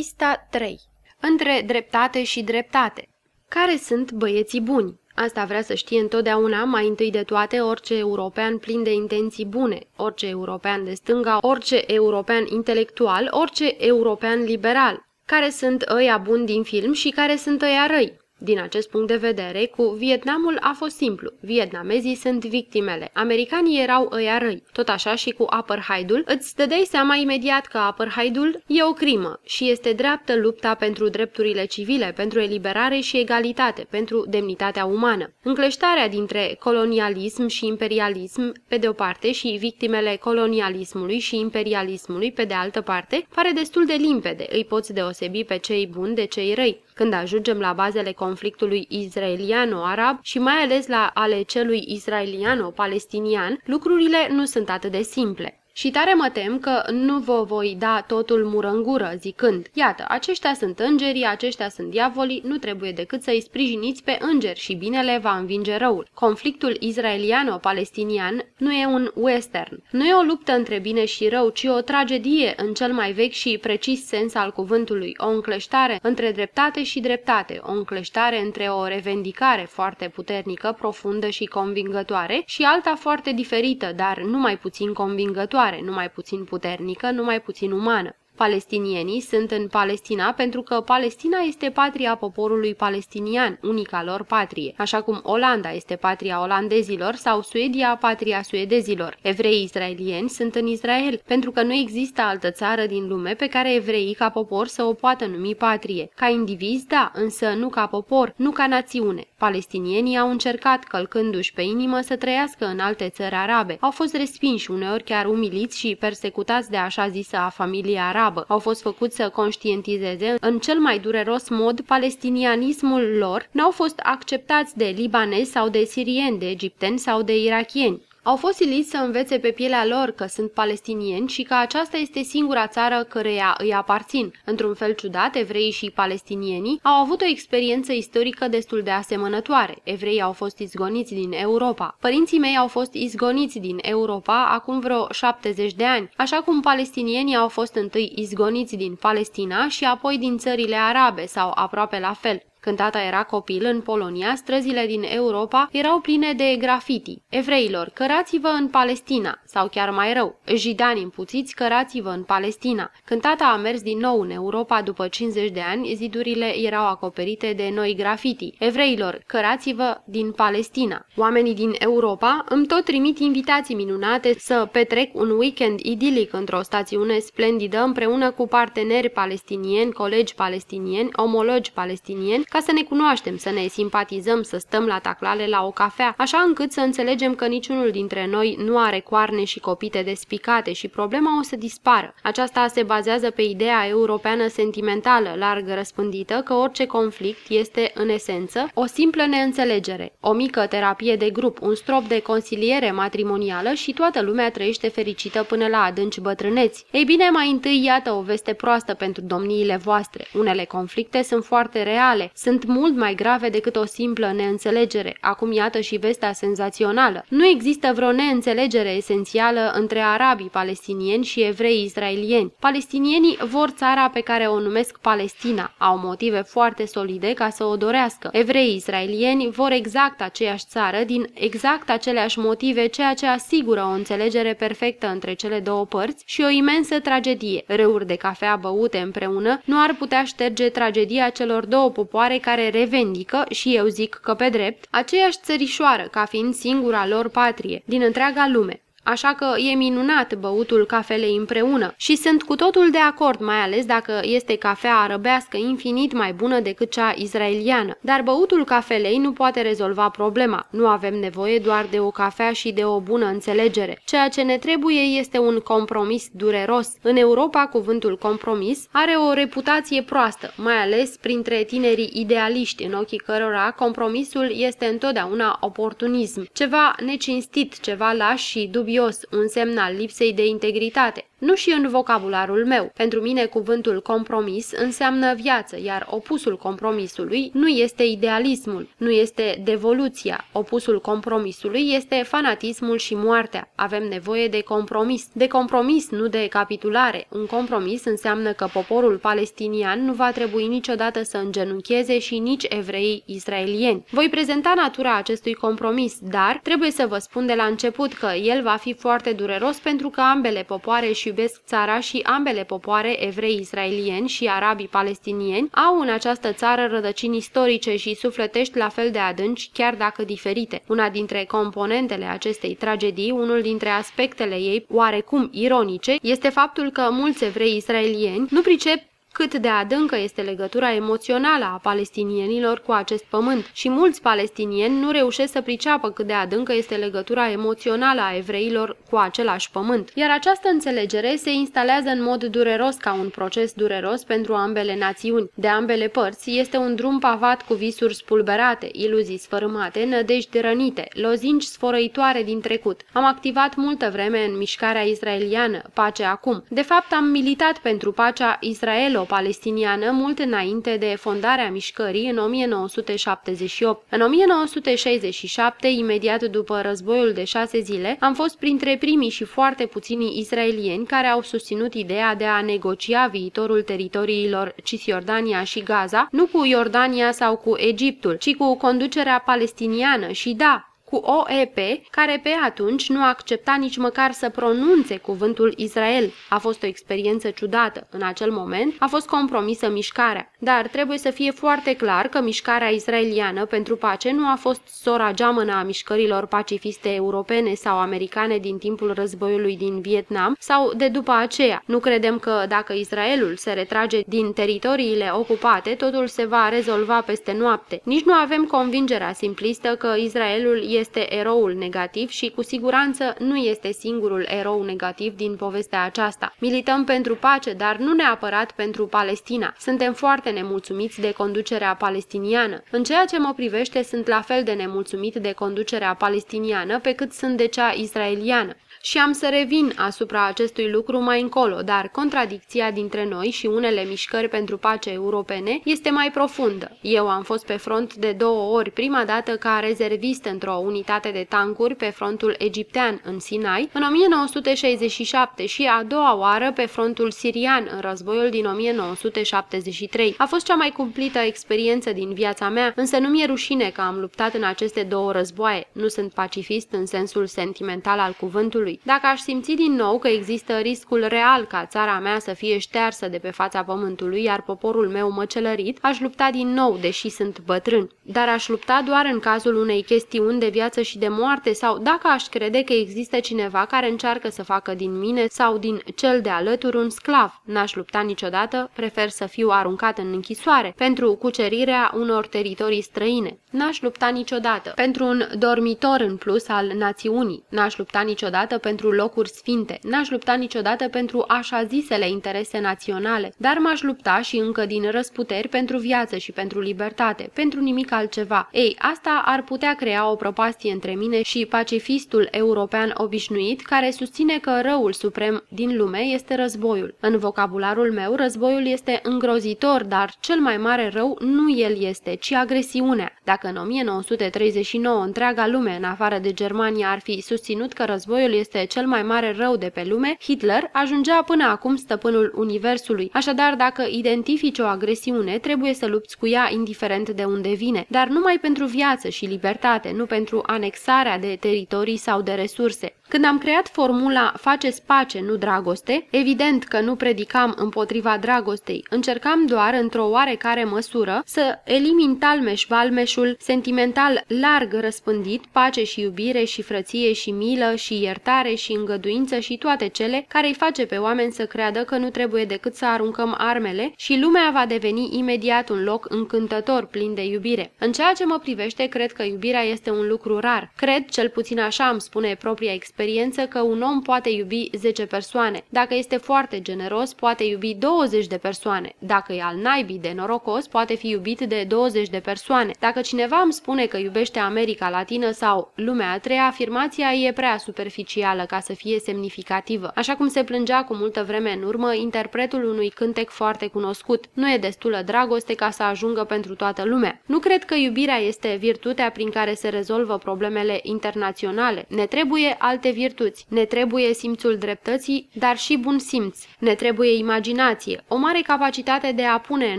Pista 3. Între dreptate și dreptate. Care sunt băieții buni? Asta vrea să știe întotdeauna, mai întâi de toate, orice european plin de intenții bune, orice european de stânga, orice european intelectual, orice european liberal. Care sunt ăia buni din film și care sunt ăia răi? Din acest punct de vedere, cu Vietnamul a fost simplu. Vietnamezii sunt victimele, americanii erau ăia răi. Tot așa și cu apartheidul, îți dădeai seama imediat că apartheidul e o crimă și este dreaptă lupta pentru drepturile civile, pentru eliberare și egalitate, pentru demnitatea umană. Încleștarea dintre colonialism și imperialism pe de o parte și victimele colonialismului și imperialismului pe de altă parte pare destul de limpede, îi poți deosebi pe cei buni de cei răi. Când ajungem la bazele conflictului israeliano-arab și mai ales la ale celui israeliano-palestinian, lucrurile nu sunt atât de simple. Și tare mă tem că nu vă voi da totul mură în gură, zicând, iată, aceștia sunt îngerii, aceștia sunt diavolii, nu trebuie decât să îi sprijiniți pe îngeri și binele va învinge răul. Conflictul israeliano-palestinian nu e un western, nu e o luptă între bine și rău, ci o tragedie în cel mai vechi și precis sens al cuvântului, o încleștare între dreptate și dreptate, o încleștare între o revendicare foarte puternică, profundă și convingătoare și alta foarte diferită, dar nu mai puțin convingătoare viitoare, nu mai puțin puternică, nu mai puțin umană. Palestinienii sunt în Palestina pentru că Palestina este patria poporului palestinian, unica lor patrie, așa cum Olanda este patria olandezilor sau Suedia patria suedezilor. Evreii israelieni sunt în Israel pentru că nu există altă țară din lume pe care evreii ca popor să o poată numi patrie. Ca indivizi, da, însă nu ca popor, nu ca națiune. Palestinienii au încercat, călcându-și pe inimă, să trăiască în alte țări arabe. Au fost respinși, uneori chiar umiliți și persecutați de așa zisă a familiei arabă. Au fost făcuți să conștientizeze în cel mai dureros mod palestinianismul lor, n-au fost acceptați de libanezi sau de sirieni, de egipteni sau de irachieni. Au fost siliți să învețe pe pielea lor că sunt palestinieni și că aceasta este singura țară căreia îi aparțin. Într-un fel ciudat, evreii și palestinienii au avut o experiență istorică destul de asemănătoare. Evreii au fost izgoniți din Europa. Părinții mei au fost izgoniți din Europa acum vreo 70 de ani, așa cum palestinienii au fost întâi izgoniți din Palestina și apoi din țările arabe sau aproape la fel. Când tata era copil în Polonia, străzile din Europa erau pline de grafiti. Evreilor, cărați-vă în Palestina, sau chiar mai rău, jidani împuțiți, cărați-vă în Palestina. Când tata a mers din nou în Europa după 50 de ani, zidurile erau acoperite de noi grafiti. Evreilor, cărați-vă din Palestina. Oamenii din Europa îmi tot trimit invitații minunate să petrec un weekend idilic într-o stațiune splendidă împreună cu parteneri palestinieni, colegi palestinieni, omologi palestinieni, ca să ne cunoaștem, să ne simpatizăm, să stăm la taclale la o cafea, așa încât să înțelegem că niciunul dintre noi nu are coarne și copite despicate și problema o să dispară. Aceasta se bazează pe ideea europeană sentimentală, larg răspândită, că orice conflict este, în esență, o simplă neînțelegere, o mică terapie de grup, un strop de consiliere matrimonială și toată lumea trăiește fericită până la adânci bătrâneți. Ei bine, mai întâi iată o veste proastă pentru domniile voastre. Unele conflicte sunt foarte reale, sunt mult mai grave decât o simplă neînțelegere. Acum iată și vestea senzațională. Nu există vreo neînțelegere esențială între arabii palestinieni și evrei israelieni. Palestinienii vor țara pe care o numesc Palestina. Au motive foarte solide ca să o dorească. Evreii israelieni vor exact aceeași țară din exact aceleași motive, ceea ce asigură o înțelegere perfectă între cele două părți și o imensă tragedie. Râuri de cafea băute împreună nu ar putea șterge tragedia celor două popoare popoare care revendică, și eu zic că pe drept, aceeași țărișoară ca fiind singura lor patrie din întreaga lume. Așa că e minunat băutul cafelei împreună și sunt cu totul de acord, mai ales dacă este cafea arăbească infinit mai bună decât cea izraeliană. Dar băutul cafelei nu poate rezolva problema. Nu avem nevoie doar de o cafea și de o bună înțelegere. Ceea ce ne trebuie este un compromis dureros. În Europa, cuvântul compromis are o reputație proastă, mai ales printre tinerii idealiști, în ochii cărora compromisul este întotdeauna oportunism, ceva necinstit, ceva laș și dubios dubios, un semn al lipsei de integritate. Nu și în vocabularul meu. Pentru mine cuvântul compromis înseamnă viață, iar opusul compromisului nu este idealismul, nu este devoluția. Opusul compromisului este fanatismul și moartea. Avem nevoie de compromis. De compromis, nu de capitulare. Un compromis înseamnă că poporul palestinian nu va trebui niciodată să îngenuncheze și nici evreii israelieni. Voi prezenta natura acestui compromis, dar trebuie să vă spun de la început că el va fi foarte dureros pentru că ambele popoare își iubesc țara și ambele popoare, evrei israelieni și arabii palestinieni, au în această țară rădăcini istorice și sufletești la fel de adânci, chiar dacă diferite. Una dintre componentele acestei tragedii, unul dintre aspectele ei oarecum ironice, este faptul că mulți evrei israelieni nu pricep cât de adâncă este legătura emoțională a palestinienilor cu acest pământ și mulți palestinieni nu reușesc să priceapă cât de adâncă este legătura emoțională a evreilor cu același pământ. Iar această înțelegere se instalează în mod dureros ca un proces dureros pentru ambele națiuni. De ambele părți este un drum pavat cu visuri spulberate, iluzii sfărâmate, nădejde rănite, lozinci sfărăitoare din trecut. Am activat multă vreme în mișcarea israeliană, pace acum. De fapt, am militat pentru pacea israelo palestiniană mult înainte de fondarea mișcării în 1978. În 1967, imediat după războiul de șase zile, am fost printre primii și foarte puțini israelieni care au susținut ideea de a negocia viitorul teritoriilor Cisjordania și Gaza, nu cu Iordania sau cu Egiptul, ci cu conducerea palestiniană și da, cu OEP, care pe atunci nu accepta nici măcar să pronunțe cuvântul Israel. A fost o experiență ciudată. În acel moment a fost compromisă mișcarea. Dar trebuie să fie foarte clar că mișcarea israeliană pentru pace nu a fost sora geamănă a mișcărilor pacifiste europene sau americane din timpul războiului din Vietnam sau de după aceea. Nu credem că dacă Israelul se retrage din teritoriile ocupate, totul se va rezolva peste noapte. Nici nu avem convingerea simplistă că Israelul este este eroul negativ și cu siguranță nu este singurul erou negativ din povestea aceasta. Milităm pentru pace, dar nu neapărat pentru Palestina. Suntem foarte nemulțumiți de conducerea palestiniană. În ceea ce mă privește, sunt la fel de nemulțumit de conducerea palestiniană pe cât sunt de cea israeliană și am să revin asupra acestui lucru mai încolo, dar contradicția dintre noi și unele mișcări pentru pace europene este mai profundă. Eu am fost pe front de două ori, prima dată ca rezervist într-o unitate de tancuri pe frontul egiptean în Sinai, în 1967 și a doua oară pe frontul sirian în războiul din 1973. A fost cea mai cumplită experiență din viața mea, însă nu mi-e rușine că am luptat în aceste două războaie. Nu sunt pacifist în sensul sentimental al cuvântului, Pământului. Dacă aș simți din nou că există riscul real ca țara mea să fie ștearsă de pe fața Pământului, iar poporul meu măcelărit, aș lupta din nou, deși sunt bătrân. Dar aș lupta doar în cazul unei chestiuni de viață și de moarte sau dacă aș crede că există cineva care încearcă să facă din mine sau din cel de alături un sclav. N-aș lupta niciodată, prefer să fiu aruncat în închisoare pentru cucerirea unor teritorii străine. N-aș lupta niciodată pentru un dormitor în plus al națiunii. N-aș lupta niciodată pentru locuri sfinte, n-aș lupta niciodată pentru așa zisele interese naționale, dar m-aș lupta și încă din răsputeri pentru viață și pentru libertate, pentru nimic altceva. Ei, asta ar putea crea o propastie între mine și pacifistul european obișnuit care susține că răul suprem din lume este războiul. În vocabularul meu, războiul este îngrozitor, dar cel mai mare rău nu el este, ci agresiunea. Dacă în 1939 întreaga lume, în afară de Germania, ar fi susținut că războiul este este cel mai mare rău de pe lume, Hitler ajungea până acum stăpânul universului. Așadar, dacă identifici o agresiune, trebuie să lupți cu ea indiferent de unde vine, dar numai pentru viață și libertate, nu pentru anexarea de teritorii sau de resurse. Când am creat formula Faceți pace, nu dragoste, evident că nu predicam împotriva dragostei, încercam doar, într-o oarecare măsură, să elimin talmeș-valmeșul sentimental larg răspândit, pace și iubire și frăție și milă și iertare și îngăduință și toate cele care îi face pe oameni să creadă că nu trebuie decât să aruncăm armele și lumea va deveni imediat un loc încântător plin de iubire. În ceea ce mă privește, cred că iubirea este un lucru rar. Cred, cel puțin așa îmi spune propria experiență, experiență că un om poate iubi 10 persoane. Dacă este foarte generos, poate iubi 20 de persoane. Dacă e al naibii de norocos, poate fi iubit de 20 de persoane. Dacă cineva îmi spune că iubește America Latină sau lumea a treia, afirmația e prea superficială suficială ca să fie semnificativă. Așa cum se plângea cu multă vreme în urmă interpretul unui cântec foarte cunoscut. Nu e destulă dragoste ca să ajungă pentru toată lumea. Nu cred că iubirea este virtutea prin care se rezolvă problemele internaționale. Ne trebuie alte virtuți. Ne trebuie simțul dreptății, dar și bun simț. Ne trebuie imaginație, o mare capacitate de a pune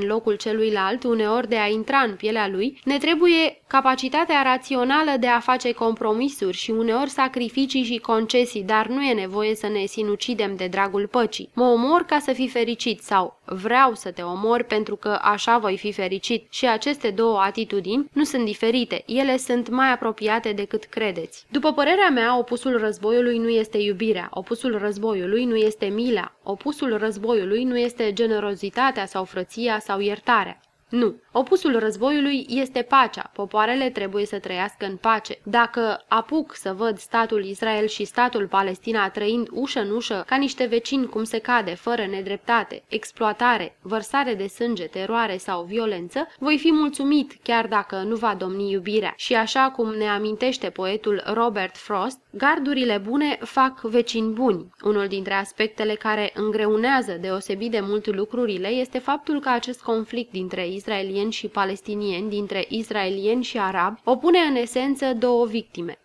în locul celuilalt, uneori de a intra în pielea lui. Ne trebuie capacitatea rațională de a face compromisuri și uneori sacrificii și concesii, dar nu e nevoie să ne sinucidem de dragul păcii. Mă omor ca să fii fericit sau vreau să te omor pentru că așa voi fi fericit și aceste două atitudini nu sunt diferite, ele sunt mai apropiate decât credeți. După părerea mea, opusul războiului nu este iubirea, opusul războiului nu este mila, opusul războiului nu este generozitatea sau frăția sau iertarea. Nu. Opusul războiului este pacea. Popoarele trebuie să trăiască în pace. Dacă apuc să văd statul Israel și statul Palestina trăind ușă în ușă, ca niște vecini cum se cade, fără nedreptate, exploatare, vărsare de sânge, teroare sau violență, voi fi mulțumit chiar dacă nu va domni iubirea. Și așa cum ne amintește poetul Robert Frost, gardurile bune fac vecini buni. Unul dintre aspectele care îngreunează deosebit de mult lucrurile este faptul că acest conflict dintre israelieni și palestinieni, dintre israelieni și arabi, opune în esență două victime.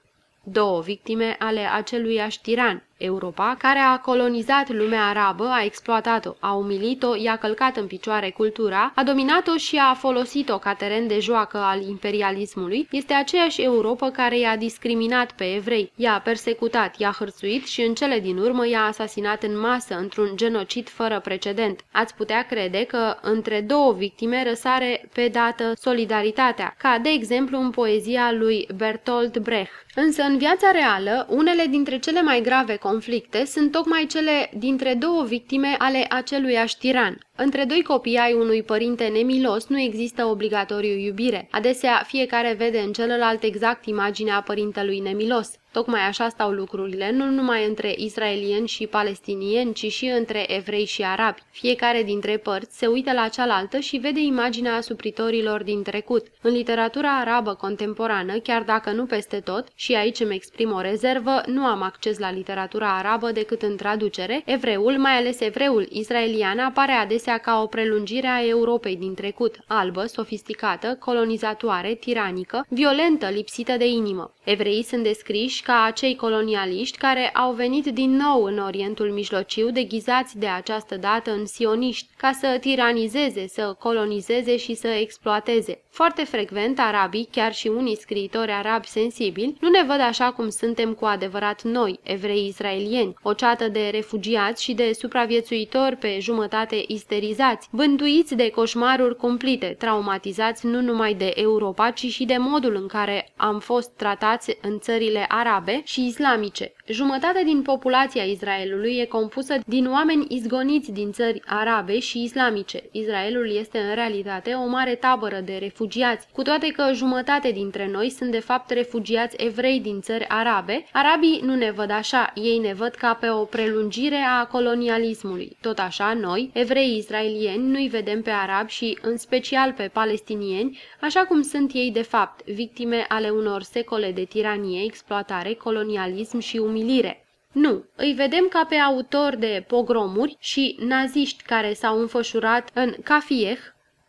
Două victime ale aceluiași tiran, Europa, care a colonizat lumea arabă, a exploatat-o, a umilit-o, i-a călcat în picioare cultura, a dominat-o și a folosit-o ca teren de joacă al imperialismului, este aceeași Europa care i-a discriminat pe evrei, i-a persecutat, i-a hărțuit și în cele din urmă i-a asasinat în masă, într-un genocid fără precedent. Ați putea crede că între două victime răsare pe dată solidaritatea, ca de exemplu în poezia lui Bertolt Brecht. Însă în viața reală, unele dintre cele mai grave conflicte sunt tocmai cele dintre două victime ale aceluiași tiran. Între doi copii ai unui părinte nemilos nu există obligatoriu iubire. Adesea fiecare vede în celălalt exact imaginea părintelui nemilos. Tocmai așa stau lucrurile, nu numai între israelieni și palestinieni, ci și între evrei și arabi. Fiecare dintre părți se uită la cealaltă și vede imaginea supritorilor din trecut. În literatura arabă contemporană, chiar dacă nu peste tot, și aici îmi exprim o rezervă, nu am acces la literatura arabă decât în traducere, evreul, mai ales evreul israelian, apare adesea ca o prelungire a Europei din trecut, albă, sofisticată, colonizatoare, tiranică, violentă, lipsită de inimă. Evreii sunt descriși ca acei colonialiști care au venit din nou în Orientul Mijlociu, deghizați de această dată în sioniști, ca să tiranizeze, să colonizeze și să exploateze. Foarte frecvent, arabii, chiar și unii scriitori arabi sensibili, nu ne văd așa cum suntem cu adevărat noi, evrei israelieni, o ceată de refugiați și de supraviețuitori pe jumătate isterizați, vântuiți de coșmaruri cumplite, traumatizați nu numai de Europa, ci și de modul în care am fost tratați în țările arabe și islamice. Jumătate din populația Israelului e compusă din oameni izgoniți din țări arabe și islamice. Israelul este în realitate o mare tabără de refugiați, cu toate că jumătate dintre noi sunt de fapt refugiați evrei din țări arabe. Arabii nu ne văd așa, ei ne văd ca pe o prelungire a colonialismului. Tot așa, noi, evrei israelieni, nu-i vedem pe arabi și în special pe palestinieni, așa cum sunt ei de fapt, victime ale unor secole de tiranie, exploatare, colonialism și umilire. Nu, îi vedem ca pe autor de pogromuri și naziști care s-au înfășurat în Kafieh,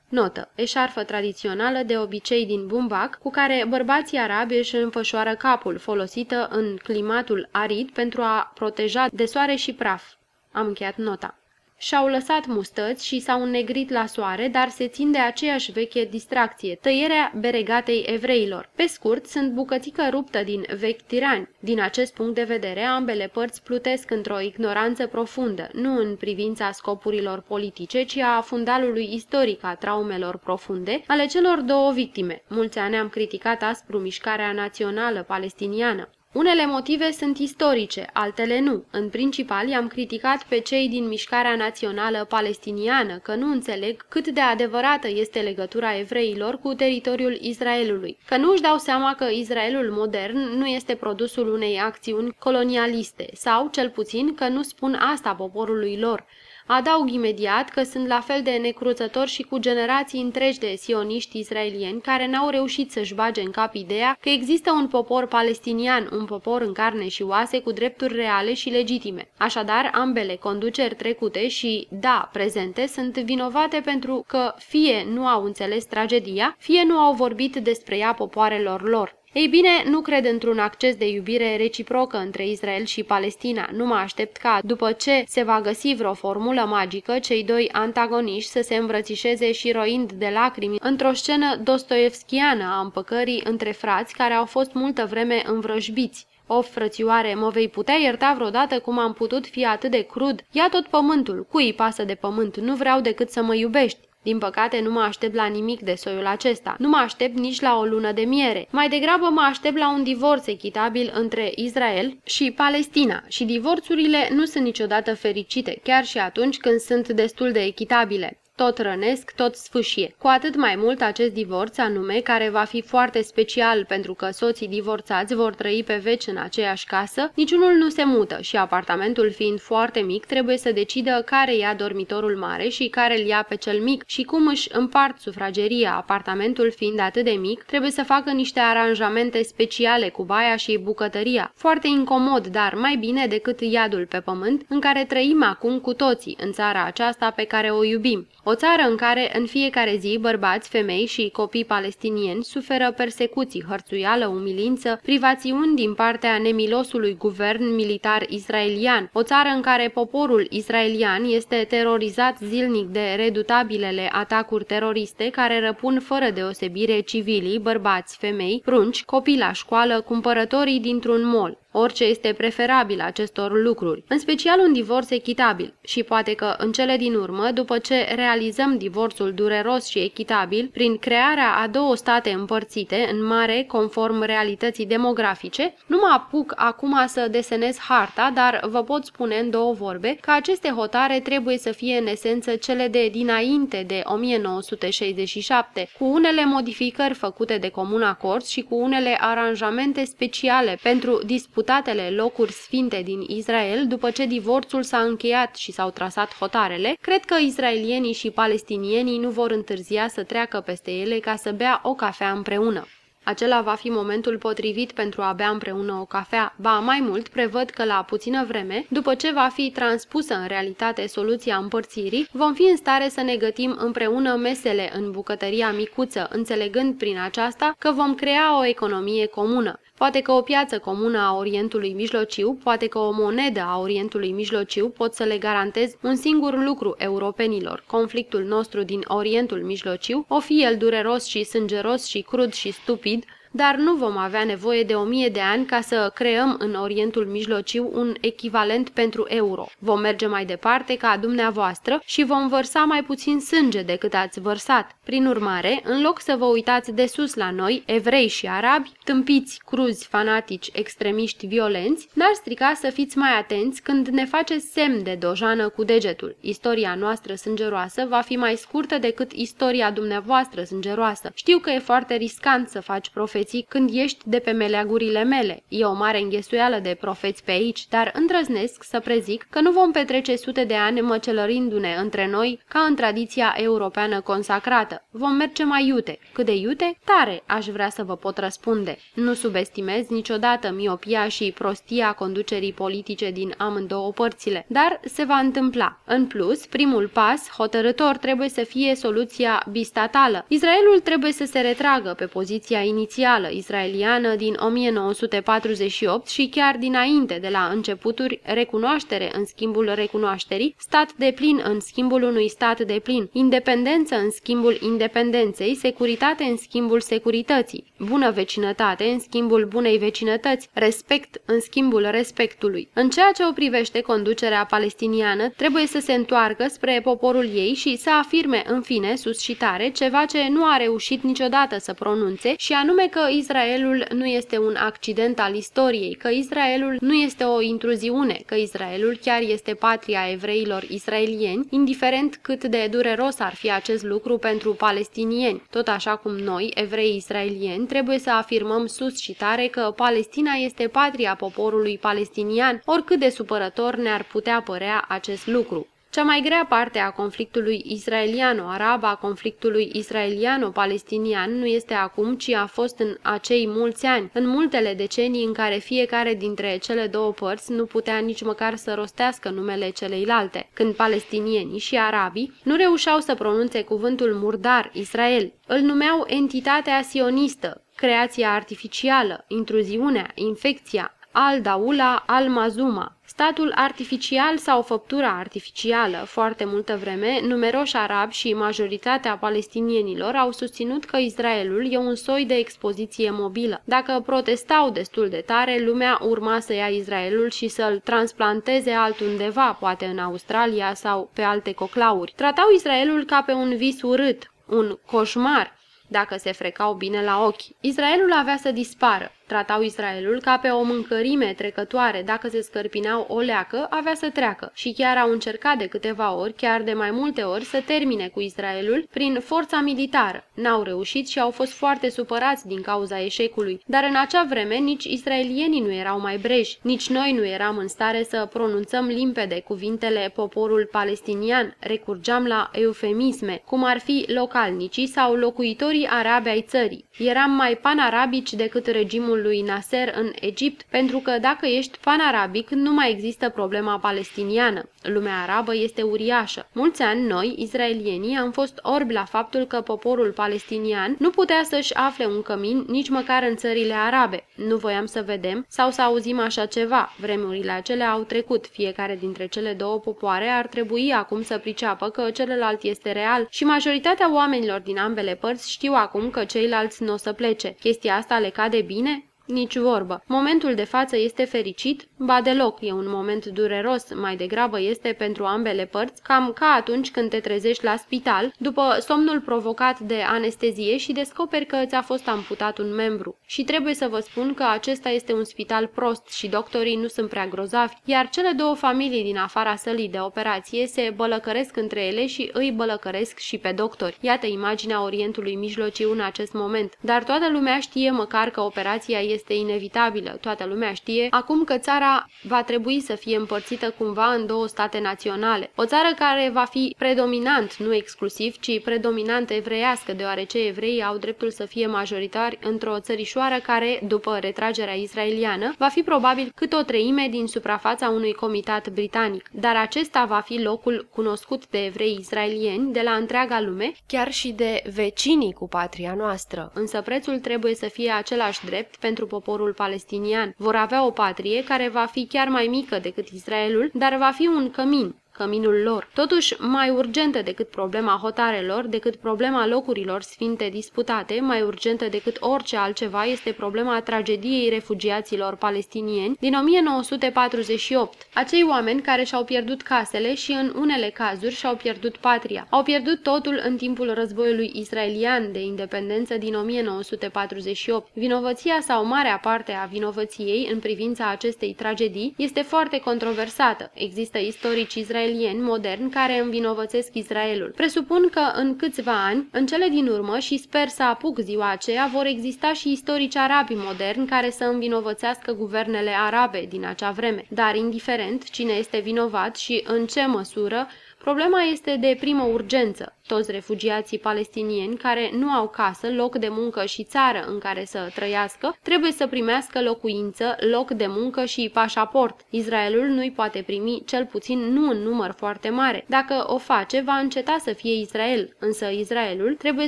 Notă. Eșarfă tradițională de obicei din bumbac, cu care bărbații arabi își înfășoară capul, folosită în climatul arid pentru a proteja de soare și praf. Am încheiat nota. Și-au lăsat mustăți și s-au înnegrit la soare, dar se țin de aceeași veche distracție, tăierea beregatei evreilor. Pe scurt, sunt bucățică ruptă din vechi tirani. Din acest punct de vedere, ambele părți plutesc într-o ignoranță profundă, nu în privința scopurilor politice, ci a fundalului istoric a traumelor profunde ale celor două victime. Mulți ani am criticat aspru mișcarea națională palestiniană. Unele motive sunt istorice, altele nu. În principal i-am criticat pe cei din mișcarea națională palestiniană că nu înțeleg cât de adevărată este legătura evreilor cu teritoriul Israelului, că nu își dau seama că Israelul modern nu este produsul unei acțiuni colonialiste sau, cel puțin, că nu spun asta poporului lor. Adaug imediat că sunt la fel de necruțători și cu generații întregi de sioniști israelieni care n-au reușit să-și bage în cap ideea că există un popor palestinian, un popor în carne și oase cu drepturi reale și legitime. Așadar, ambele conduceri trecute și, da, prezente, sunt vinovate pentru că fie nu au înțeles tragedia, fie nu au vorbit despre ea popoarelor lor. Ei bine, nu cred într-un acces de iubire reciprocă între Israel și Palestina. Nu mă aștept ca, după ce se va găsi vreo formulă magică, cei doi antagoniști să se îmbrățișeze și roind de lacrimi într-o scenă dostoevskiană a împăcării între frați care au fost multă vreme învrăjbiți. O, frățioare, mă vei putea ierta vreodată cum am putut fi atât de crud? Ia tot pământul, cui pasă de pământ, nu vreau decât să mă iubești. Din păcate, nu mă aștept la nimic de soiul acesta. Nu mă aștept nici la o lună de miere. Mai degrabă mă aștept la un divorț echitabil între Israel și Palestina. Și divorțurile nu sunt niciodată fericite, chiar și atunci când sunt destul de echitabile tot rănesc, tot sfâșie. Cu atât mai mult acest divorț anume, care va fi foarte special pentru că soții divorțați vor trăi pe veci în aceeași casă, niciunul nu se mută și apartamentul fiind foarte mic trebuie să decidă care ia dormitorul mare și care îl ia pe cel mic și cum își împart sufrageria, apartamentul fiind atât de mic, trebuie să facă niște aranjamente speciale cu baia și bucătăria. Foarte incomod, dar mai bine decât iadul pe pământ, în care trăim acum cu toții, în țara aceasta pe care o iubim. O țară în care în fiecare zi bărbați, femei și copii palestinieni suferă persecuții, hărțuială, umilință, privațiuni din partea nemilosului guvern militar israelian. O țară în care poporul israelian este terorizat zilnic de redutabilele atacuri teroriste care răpun fără deosebire civilii, bărbați, femei, prunci, copii la școală, cumpărătorii dintr-un mol. Orice este preferabil acestor lucruri, în special un divorț echitabil. Și poate că în cele din urmă, după ce realizăm divorțul dureros și echitabil, prin crearea a două state împărțite în mare conform realității demografice, nu mă apuc acum să desenez harta, dar vă pot spune în două vorbe că aceste hotare trebuie să fie în esență cele de dinainte de 1967, cu unele modificări făcute de comun acord și cu unele aranjamente speciale pentru disputare disputatele locuri sfinte din Israel, după ce divorțul s-a încheiat și s-au trasat hotarele, cred că israelienii și palestinienii nu vor întârzia să treacă peste ele ca să bea o cafea împreună. Acela va fi momentul potrivit pentru a bea împreună o cafea. Ba, mai mult, prevăd că la puțină vreme, după ce va fi transpusă în realitate soluția împărțirii, vom fi în stare să ne gătim împreună mesele în bucătăria micuță, înțelegând prin aceasta că vom crea o economie comună. Poate că o piață comună a Orientului Mijlociu, poate că o monedă a Orientului Mijlociu pot să le garantez un singur lucru europenilor. Conflictul nostru din Orientul Mijlociu, o fi el dureros și sângeros și crud și stupid, dar nu vom avea nevoie de o mie de ani ca să creăm în Orientul Mijlociu un echivalent pentru euro. Vom merge mai departe ca dumneavoastră și vom vărsa mai puțin sânge decât ați vărsat. Prin urmare, în loc să vă uitați de sus la noi, evrei și arabi, tâmpiți, cruzi, fanatici, extremiști violenți, n-ar strica să fiți mai atenți când ne faceți semn de dojană cu degetul. Istoria noastră sângeroasă va fi mai scurtă decât istoria dumneavoastră sângeroasă. Știu că e foarte riscant să faci profeții profeții când ești de pe meleagurile mele. E o mare înghesuială de profeți pe aici, dar îndrăznesc să prezic că nu vom petrece sute de ani măcelărindu-ne între noi ca în tradiția europeană consacrată. Vom merge mai iute. Cât de iute? Tare, aș vrea să vă pot răspunde. Nu subestimez niciodată miopia și prostia conducerii politice din amândouă părțile, dar se va întâmpla. În plus, primul pas, hotărător, trebuie să fie soluția bistatală. Israelul trebuie să se retragă pe poziția inițială oficială israeliană din 1948 și chiar dinainte de la începuturi recunoaștere în schimbul recunoașterii, stat de plin în schimbul unui stat de plin, independență în schimbul independenței, securitate în schimbul securității, bună vecinătate în schimbul bunei vecinătăți, respect în schimbul respectului. În ceea ce o privește conducerea palestiniană, trebuie să se întoarcă spre poporul ei și să afirme în fine, sus și tare, ceva ce nu a reușit niciodată să pronunțe și anume că Israelul nu este un accident al istoriei, că Israelul nu este o intruziune, că Israelul chiar este patria evreilor israelieni, indiferent cât de dureros ar fi acest lucru pentru palestinieni. Tot așa cum noi, evrei israelieni, trebuie să afirmăm sus și tare că Palestina este patria poporului palestinian, oricât de supărător ne-ar putea părea acest lucru. Cea mai grea parte a conflictului israeliano-arab, a conflictului israeliano-palestinian, nu este acum, ci a fost în acei mulți ani, în multele decenii în care fiecare dintre cele două părți nu putea nici măcar să rostească numele celeilalte, când palestinienii și arabii nu reușeau să pronunțe cuvântul murdar Israel. Îl numeau entitatea sionistă, creația artificială, intruziunea, infecția, al-Daula al-Mazuma, Statul artificial sau făptura artificială, foarte multă vreme, numeroși arabi și majoritatea palestinienilor au susținut că Israelul e un soi de expoziție mobilă. Dacă protestau destul de tare, lumea urma să ia Israelul și să-l transplanteze altundeva, poate în Australia sau pe alte coclauri. Tratau Israelul ca pe un vis urât, un coșmar, dacă se frecau bine la ochi. Israelul avea să dispară. Tratau Israelul ca pe o mâncărime trecătoare, dacă se scărpineau o leacă, avea să treacă. Și chiar au încercat de câteva ori, chiar de mai multe ori, să termine cu Israelul prin forța militară. N-au reușit și au fost foarte supărați din cauza eșecului, dar în acea vreme nici israelienii nu erau mai breji, nici noi nu eram în stare să pronunțăm limpede cuvintele poporul palestinian, recurgeam la eufemisme, cum ar fi localnicii sau locuitorii arabi ai țării. Eram mai panarabici decât regimul regimul lui Nasser în Egipt, pentru că dacă ești panarabic, nu mai există problema palestiniană. Lumea arabă este uriașă. Mulți ani noi, izraelienii, am fost orbi la faptul că poporul palestinian nu putea să-și afle un cămin nici măcar în țările arabe. Nu voiam să vedem sau să auzim așa ceva. Vremurile acelea au trecut. Fiecare dintre cele două popoare ar trebui acum să priceapă că celălalt este real și majoritatea oamenilor din ambele părți știu acum că ceilalți nu o să plece. Chestia asta le cade bine? Nici vorbă. Momentul de față este fericit? Ba deloc, e un moment dureros, mai degrabă este pentru ambele părți, cam ca atunci când te trezești la spital, după somnul provocat de anestezie și descoperi că ți-a fost amputat un membru. Și trebuie să vă spun că acesta este un spital prost și doctorii nu sunt prea grozavi, iar cele două familii din afara sălii de operație se bălăcăresc între ele și îi bălăcăresc și pe doctori. Iată imaginea Orientului Mijlociu în acest moment. Dar toată lumea știe măcar că operația este este inevitabilă, toată lumea știe, acum că țara va trebui să fie împărțită cumva în două state naționale. O țară care va fi predominant, nu exclusiv, ci predominant evreiască, deoarece evreii au dreptul să fie majoritari într-o țărișoară care, după retragerea israeliană, va fi probabil cât o treime din suprafața unui comitat britanic. Dar acesta va fi locul cunoscut de evrei israelieni de la întreaga lume, chiar și de vecinii cu patria noastră. Însă prețul trebuie să fie același drept pentru poporul palestinian. Vor avea o patrie care va fi chiar mai mică decât Israelul, dar va fi un cămin căminul lor. Totuși, mai urgentă decât problema hotarelor, decât problema locurilor sfinte disputate, mai urgentă decât orice altceva este problema tragediei refugiaților palestinieni din 1948. Acei oameni care și-au pierdut casele și în unele cazuri și-au pierdut patria. Au pierdut totul în timpul războiului israelian de independență din 1948. Vinovăția sau marea parte a vinovăției în privința acestei tragedii este foarte controversată. Există istorici israelieni israelieni moderni care învinovățesc Israelul. Presupun că în câțiva ani, în cele din urmă și sper să apuc ziua aceea, vor exista și istorici arabi moderni care să învinovățească guvernele arabe din acea vreme. Dar indiferent cine este vinovat și în ce măsură, Problema este de primă urgență. Toți refugiații palestinieni care nu au casă, loc de muncă și țară în care să trăiască, trebuie să primească locuință, loc de muncă și pașaport. Israelul nu-i poate primi, cel puțin nu în număr foarte mare. Dacă o face, va înceta să fie Israel, însă Israelul trebuie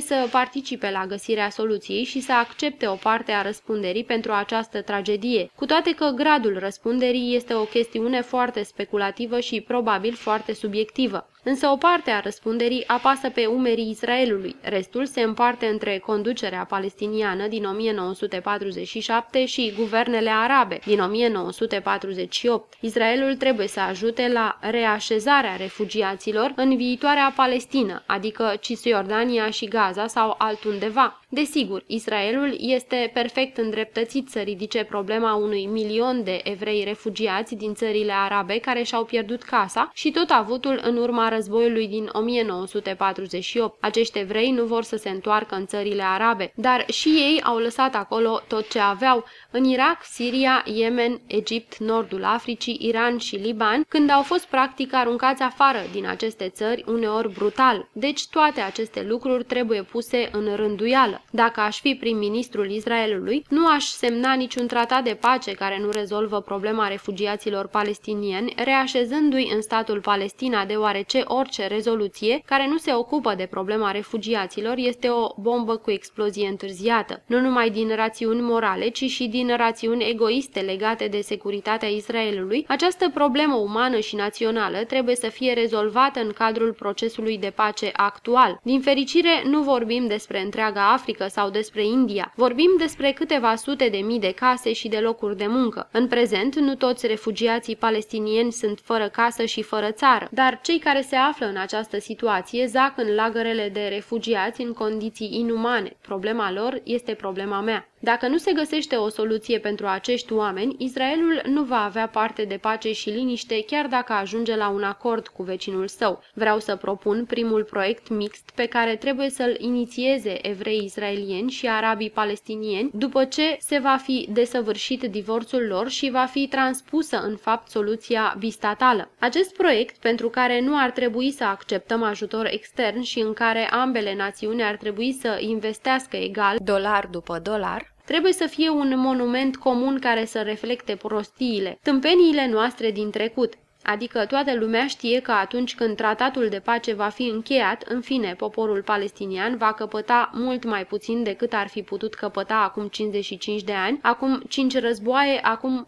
să participe la găsirea soluției și să accepte o parte a răspunderii pentru această tragedie, cu toate că gradul răspunderii este o chestiune foarte speculativă și probabil foarte subiectivă. Însă o parte a răspunderii apasă pe umerii Israelului, restul se împarte între conducerea palestiniană din 1947 și guvernele arabe din 1948. Israelul trebuie să ajute la reașezarea refugiaților în viitoarea Palestină, adică Cisjordania și Gaza sau altundeva. Desigur, Israelul este perfect îndreptățit să ridice problema unui milion de evrei refugiați din țările arabe care și-au pierdut casa și tot avutul în urma războiului din 1948. Acești evrei nu vor să se întoarcă în țările arabe, dar și ei au lăsat acolo tot ce aveau, în Irak, Siria, Yemen, Egipt, Nordul Africii, Iran și Liban, când au fost practic aruncați afară din aceste țări, uneori brutal. Deci toate aceste lucruri trebuie puse în rânduială. Dacă aș fi prim-ministrul Israelului, nu aș semna niciun tratat de pace care nu rezolvă problema refugiaților palestinieni, reașezându-i în statul Palestina, deoarece orice rezoluție care nu se ocupă de problema refugiaților este o bombă cu explozie întârziată, nu numai din rațiuni morale, ci și din din rațiuni egoiste legate de securitatea Israelului, această problemă umană și națională trebuie să fie rezolvată în cadrul procesului de pace actual. Din fericire, nu vorbim despre întreaga Africă sau despre India. Vorbim despre câteva sute de mii de case și de locuri de muncă. În prezent, nu toți refugiații palestinieni sunt fără casă și fără țară, dar cei care se află în această situație zac în lagărele de refugiați în condiții inumane. Problema lor este problema mea. Dacă nu se găsește o soluție pentru acești oameni, Israelul nu va avea parte de pace și liniște chiar dacă ajunge la un acord cu vecinul său. Vreau să propun primul proiect mixt pe care trebuie să-l inițieze evrei israelieni și arabii palestinieni după ce se va fi desăvârșit divorțul lor și va fi transpusă în fapt soluția bistatală. Acest proiect, pentru care nu ar trebui să acceptăm ajutor extern și în care ambele națiuni ar trebui să investească egal, dolar după dolar, Trebuie să fie un monument comun care să reflecte prostiile, tâmpeniile noastre din trecut. Adică toată lumea știe că atunci când tratatul de pace va fi încheiat, în fine, poporul palestinian va căpăta mult mai puțin decât ar fi putut căpăta acum 55 de ani, acum 5 războaie, acum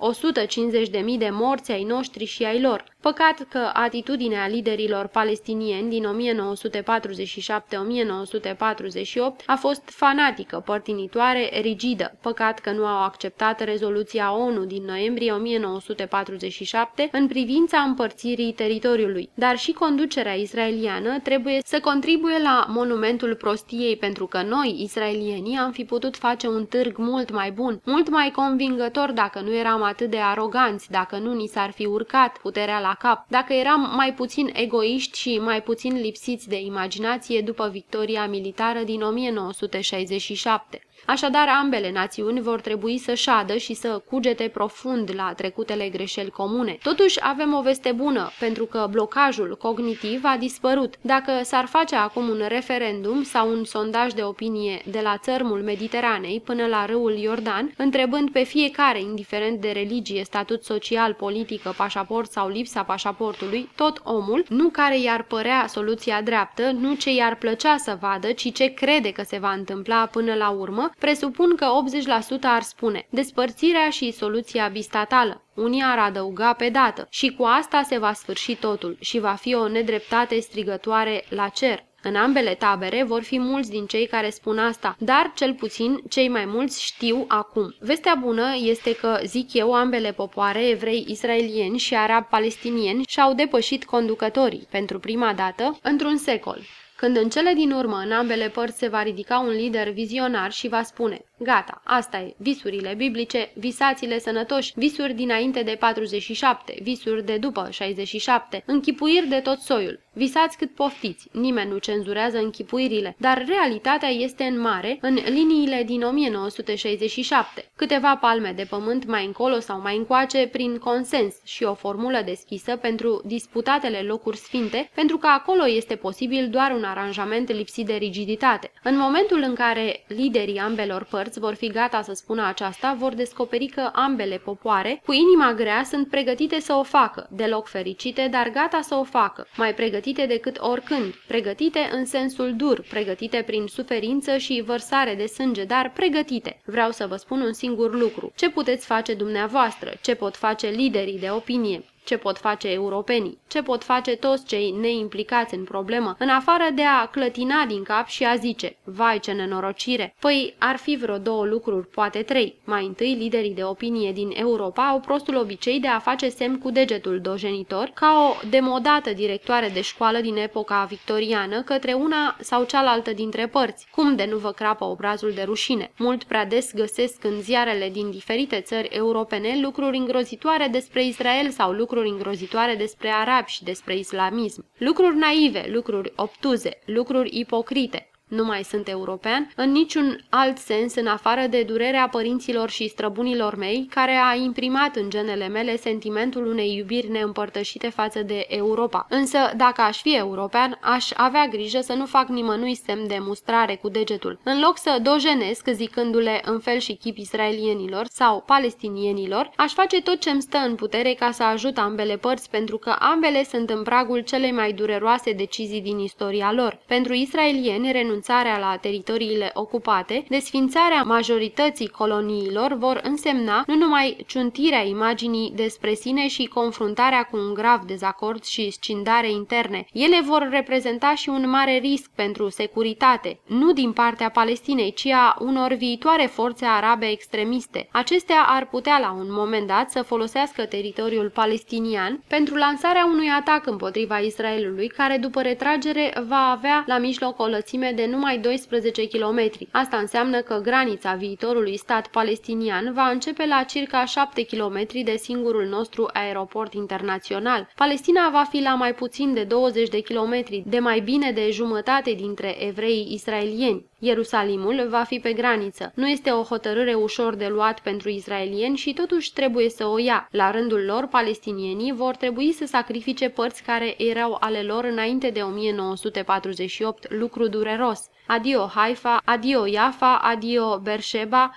150.000 de morți ai noștri și ai lor. Păcat că atitudinea liderilor palestinieni din 1947-1948 a fost fanatică, părtinitoare, rigidă. Păcat că nu au acceptat rezoluția ONU din noiembrie 1947 în privința împărțirii teritoriului. Dar și conducerea israeliană trebuie să contribuie la monumentul prostiei pentru că noi, israelienii, am fi putut face un târg mult mai bun, mult mai convingător dacă nu eram atât de aroganți, dacă nu ni s-ar fi urcat puterea la cap, dacă eram mai puțin egoiști și mai puțin lipsiți de imaginație după victoria militară din 1967. Așadar, ambele națiuni vor trebui să șadă și să cugete profund la trecutele greșeli comune. Totuși, avem o veste bună, pentru că blocajul cognitiv a dispărut. Dacă s-ar face acum un referendum sau un sondaj de opinie de la țărmul Mediteranei până la râul Iordan, întrebând pe fiecare, indiferent de religie, statut social, politică, pașaport sau lipsa pașaportului, tot omul, nu care i-ar părea soluția dreaptă, nu ce i-ar plăcea să vadă, ci ce crede că se va întâmpla până la urmă, presupun că 80% ar spune despărțirea și soluția bistatală. Unii ar adăuga pe dată și cu asta se va sfârși totul și va fi o nedreptate strigătoare la cer. În ambele tabere vor fi mulți din cei care spun asta, dar cel puțin cei mai mulți știu acum. Vestea bună este că, zic eu, ambele popoare, evrei israelieni și arab palestinieni, și-au depășit conducătorii, pentru prima dată, într-un secol când în cele din urmă în ambele părți se va ridica un lider vizionar și va spune Gata, asta e, visurile biblice, visațiile sănătoși, visuri dinainte de 47, visuri de după 67, închipuiri de tot soiul. Visați cât poftiți, nimeni nu cenzurează închipuirile, dar realitatea este în mare, în liniile din 1967. Câteva palme de pământ mai încolo sau mai încoace prin consens și o formulă deschisă pentru disputatele locuri sfinte, pentru că acolo este posibil doar un aranjament lipsit de rigiditate. În momentul în care liderii ambelor părți vor fi gata să spună aceasta, vor descoperi că ambele popoare, cu inima grea, sunt pregătite să o facă, deloc fericite, dar gata să o facă, mai pregătite decât oricând, pregătite în sensul dur, pregătite prin suferință și vărsare de sânge, dar pregătite. Vreau să vă spun un singur lucru. Ce puteți face dumneavoastră? Ce pot face liderii de opinie? Ce pot face europenii? Ce pot face toți cei neimplicați în problemă, în afară de a clătina din cap și a zice, vai ce nenorocire? Păi ar fi vreo două lucruri, poate trei. Mai întâi, liderii de opinie din Europa au prostul obicei de a face semn cu degetul dojenitor, ca o demodată directoare de școală din epoca victoriană, către una sau cealaltă dintre părți. Cum de nu vă crapă obrazul de rușine? Mult prea des găsesc în ziarele din diferite țări europene lucruri îngrozitoare despre Israel sau lucruri lucruri îngrozitoare despre arabi și despre islamism. Lucruri naive, lucruri obtuze, lucruri ipocrite nu mai sunt european, în niciun alt sens în afară de durerea părinților și străbunilor mei, care a imprimat în genele mele sentimentul unei iubiri neîmpărtășite față de Europa. Însă, dacă aș fi european, aș avea grijă să nu fac nimănui semn de mustrare cu degetul. În loc să dojenesc zicându-le în fel și chip israelienilor sau palestinienilor, aș face tot ce-mi stă în putere ca să ajut ambele părți pentru că ambele sunt în pragul cele mai dureroase decizii din istoria lor. Pentru israelieni, renunț renunțarea la teritoriile ocupate, desfințarea majorității coloniilor vor însemna nu numai ciuntirea imaginii despre sine și confruntarea cu un grav dezacord și scindare interne. Ele vor reprezenta și un mare risc pentru securitate, nu din partea Palestinei, ci a unor viitoare forțe arabe extremiste. Acestea ar putea la un moment dat să folosească teritoriul palestinian pentru lansarea unui atac împotriva Israelului, care după retragere va avea la mijloc o lățime de numai 12 kilometri. Asta înseamnă că granița viitorului stat palestinian va începe la circa 7 km de singurul nostru aeroport internațional. Palestina va fi la mai puțin de 20 de kilometri, de mai bine de jumătate dintre evrei israelieni. Ierusalimul va fi pe graniță. Nu este o hotărâre ușor de luat pentru israelieni și totuși trebuie să o ia. La rândul lor, palestinienii vor trebui să sacrifice părți care erau ale lor înainte de 1948, lucru dureros. Adio Haifa, adio Jaffa, adio Bersheba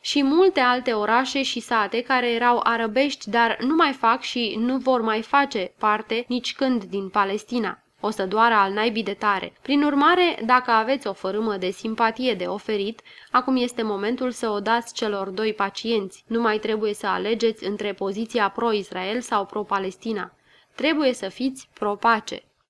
și multe alte orașe și sate care erau arăbești, dar nu mai fac și nu vor mai face parte nici când din Palestina o să doară al naibii de tare. Prin urmare, dacă aveți o fărâmă de simpatie de oferit, acum este momentul să o dați celor doi pacienți. Nu mai trebuie să alegeți între poziția pro-Israel sau pro-Palestina. Trebuie să fiți pro-pace.